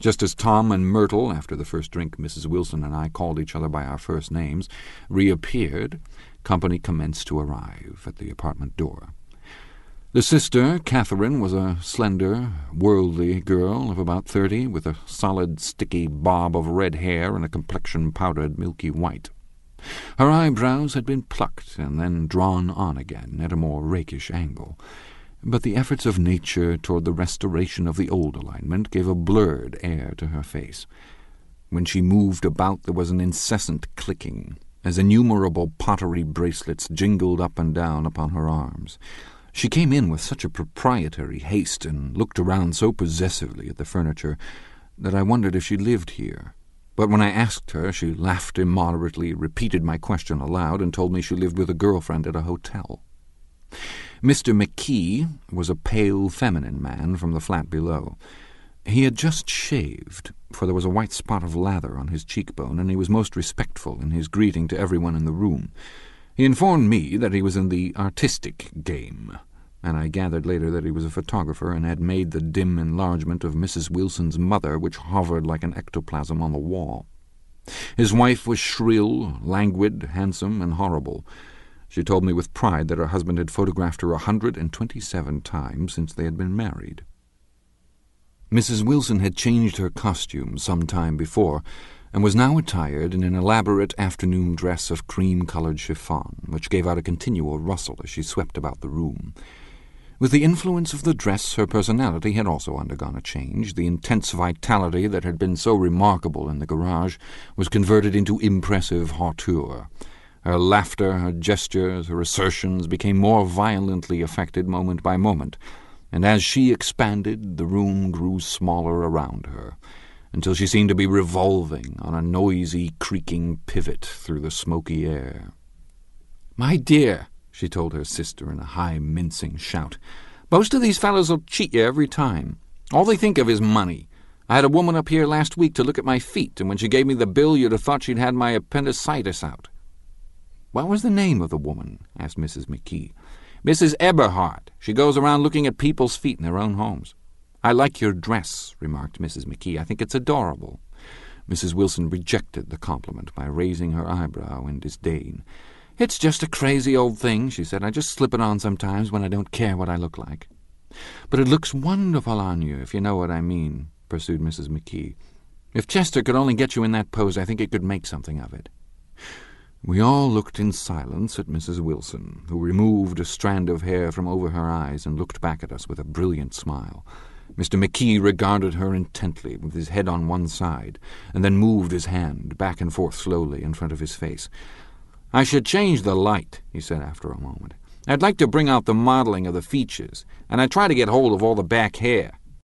Just as Tom and Myrtle, after the first drink Mrs. Wilson and I called each other by our first names, reappeared, company commenced to arrive at the apartment door. The sister, Catherine, was a slender, worldly girl of about thirty, with a solid, sticky bob of red hair and a complexion powdered milky white. Her eyebrows had been plucked and then drawn on again at a more rakish angle, but the efforts of nature toward the restoration of the old alignment gave a blurred air to her face. When she moved about there was an incessant clicking, as innumerable pottery bracelets jingled up and down upon her arms. She came in with such a proprietary haste and looked around so possessively at the furniture that I wondered if she lived here. But when I asked her, she laughed immoderately, repeated my question aloud, and told me she lived with a girlfriend at a hotel. Mr. McKee was a pale, feminine man from the flat below. He had just shaved, for there was a white spot of lather on his cheekbone, and he was most respectful in his greeting to everyone in the room. He informed me that he was in the artistic game, and I gathered later that he was a photographer and had made the dim enlargement of Mrs. Wilson's mother, which hovered like an ectoplasm on the wall. His wife was shrill, languid, handsome, and horrible. She told me with pride that her husband had photographed her a hundred and twenty-seven times since they had been married. Mrs. Wilson had changed her costume some time before, and was now attired in an elaborate afternoon dress of cream-coloured chiffon, which gave out a continual rustle as she swept about the room. With the influence of the dress, her personality had also undergone a change. The intense vitality that had been so remarkable in the garage was converted into impressive hauteur. Her laughter, her gestures, her assertions became more violently affected moment by moment, and as she expanded, the room grew smaller around her until she seemed to be revolving on a noisy, creaking pivot through the smoky air. My dear, she told her sister in a high, mincing shout, most of these fellows'll cheat you every time. All they think of is money. I had a woman up here last week to look at my feet, and when she gave me the bill, you'd have thought she'd had my appendicitis out. What was the name of the woman? asked Mrs. McKee. Mrs. Eberhardt. She goes around looking at people's feet in their own homes. I like your dress, remarked Mrs. McKee. I think it's adorable. Mrs. Wilson rejected the compliment by raising her eyebrow in disdain. It's just a crazy old thing, she said. I just slip it on sometimes when I don't care what I look like. But it looks wonderful on you, if you know what I mean, pursued Mrs. McKee. If Chester could only get you in that pose, I think it could make something of it. We all looked in silence at Mrs. Wilson, who removed a strand of hair from over her eyes and looked back at us with a brilliant smile. Mr. McKee regarded her intently, with his head on one side, and then moved his hand back and forth slowly in front of his face. I should change the light, he said after a moment. I'd like to bring out the modeling of the features, and I'd try to get hold of all the back hair.